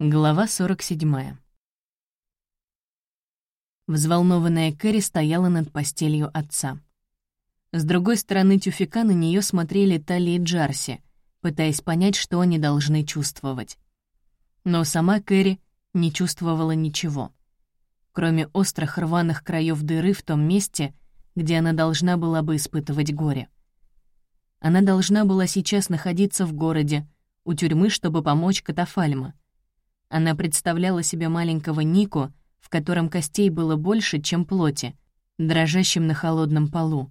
Глава 47. Взволнованная Кэрри стояла над постелью отца. С другой стороны тюфика на нее смотрели Тали и Джарси, пытаясь понять, что они должны чувствовать. Но сама Кэрри не чувствовала ничего, кроме острых рваных краев дыры в том месте, где она должна была бы испытывать горе. Она должна была сейчас находиться в городе, у тюрьмы, чтобы помочь Катафальма — она представляла себе маленького Нику, в котором костей было больше, чем плоти, дрожащим на холодном полу.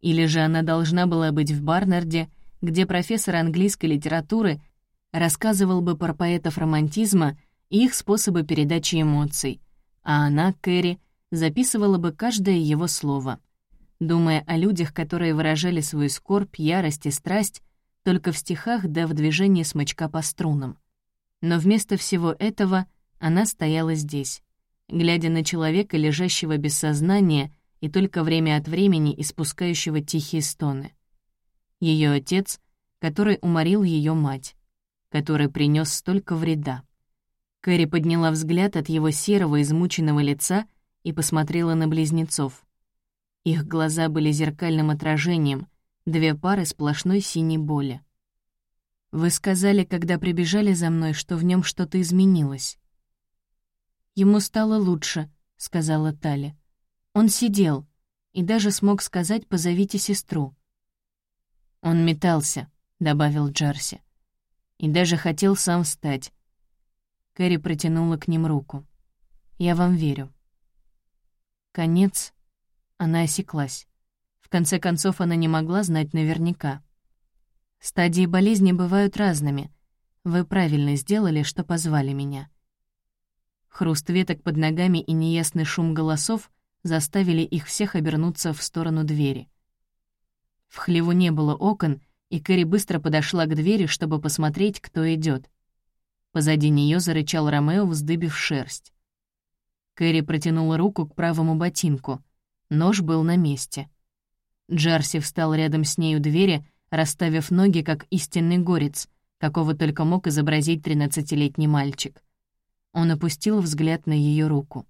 Или же она должна была быть в Барнарде, где профессор английской литературы рассказывал бы про поэтов романтизма и их способы передачи эмоций, а она, Кэрри, записывала бы каждое его слово. Думая о людях, которые выражали свою скорбь, ярость и страсть только в стихах да в движении смычка по струнам. Но вместо всего этого она стояла здесь, глядя на человека, лежащего без сознания и только время от времени испускающего тихие стоны. Ее отец, который уморил ее мать, который принес столько вреда. Кэрри подняла взгляд от его серого, измученного лица и посмотрела на близнецов. Их глаза были зеркальным отражением, две пары сплошной синей боли. Вы сказали, когда прибежали за мной, что в нем что-то изменилось. Ему стало лучше, сказала Тали. Он сидел и даже смог сказать «позовите сестру». Он метался, добавил Джарси. И даже хотел сам встать. Кэрри протянула к ним руку. «Я вам верю». Конец. Она осеклась. В конце концов, она не могла знать наверняка. Стадии болезни бывают разными. Вы правильно сделали, что позвали меня. Хруст веток под ногами и неясный шум голосов заставили их всех обернуться в сторону двери. В хлеву не было окон, и Кэрри быстро подошла к двери, чтобы посмотреть, кто идет. Позади нее зарычал Ромео, вздыбив шерсть. Кэрри протянула руку к правому ботинку. Нож был на месте. Джарси встал рядом с ней у двери, расставив ноги, как истинный горец, какого только мог изобразить тринадцатилетний мальчик. Он опустил взгляд на ее руку.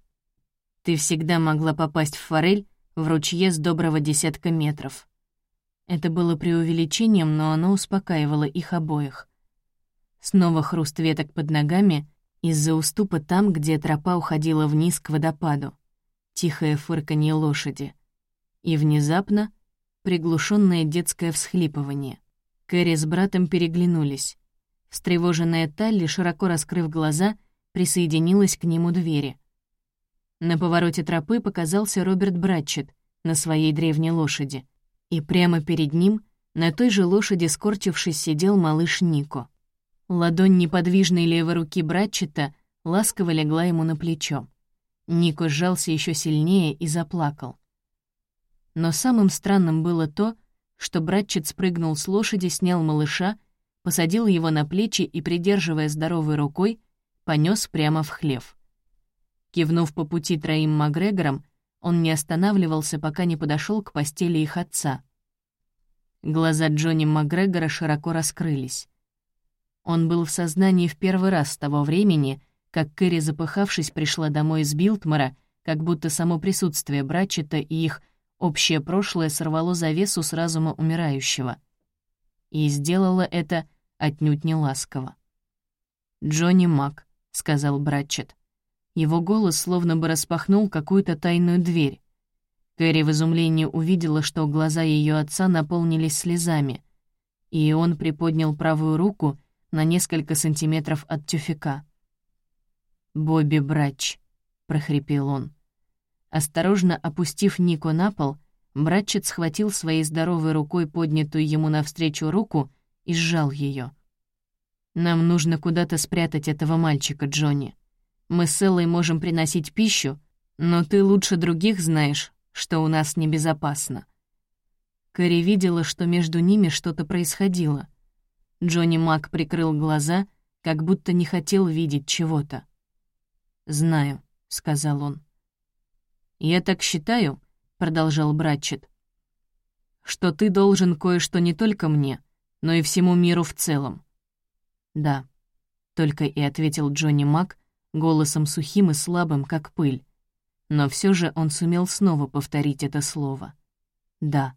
«Ты всегда могла попасть в форель в ручье с доброго десятка метров». Это было преувеличением, но оно успокаивало их обоих. Снова хруст веток под ногами из-за уступа там, где тропа уходила вниз к водопаду. Тихое фырканье лошади. И внезапно приглушенное детское всхлипывание. Кэрри с братом переглянулись. Встревоженная Талли, широко раскрыв глаза, присоединилась к нему двери. На повороте тропы показался Роберт Братчет на своей древней лошади, и прямо перед ним, на той же лошади скорчившись, сидел малыш Нико. Ладонь неподвижной левой руки Братчета ласково легла ему на плечо. Нико сжался еще сильнее и заплакал. Но самым странным было то, что братчик спрыгнул с лошади, снял малыша, посадил его на плечи и, придерживая здоровой рукой, понес прямо в хлев. Кивнув по пути троим Макгрегорам, он не останавливался, пока не подошел к постели их отца. Глаза Джонни Макгрегора широко раскрылись. Он был в сознании в первый раз с того времени, как Кэрри, запыхавшись, пришла домой из Билтмора, как будто само присутствие Братчета и их Общее прошлое сорвало завесу с разума умирающего. И сделало это отнюдь не ласково. «Джонни Мак», — сказал Братчет. Его голос словно бы распахнул какую-то тайную дверь. Кэрри в изумлении увидела, что глаза ее отца наполнились слезами, и он приподнял правую руку на несколько сантиметров от тюфика. «Бобби Братч», — прохрипел он. Осторожно опустив Нику на пол, братчик схватил своей здоровой рукой поднятую ему навстречу руку и сжал ее. «Нам нужно куда-то спрятать этого мальчика, Джонни. Мы с Эллой можем приносить пищу, но ты лучше других знаешь, что у нас небезопасно». Кэрри видела, что между ними что-то происходило. Джонни Мак прикрыл глаза, как будто не хотел видеть чего-то. «Знаю», — сказал он. «Я так считаю», — продолжал Братчет, «что ты должен кое-что не только мне, но и всему миру в целом». «Да». — только и ответил Джонни Мак голосом сухим и слабым, как пыль. Но все же он сумел снова повторить это слово. «Да».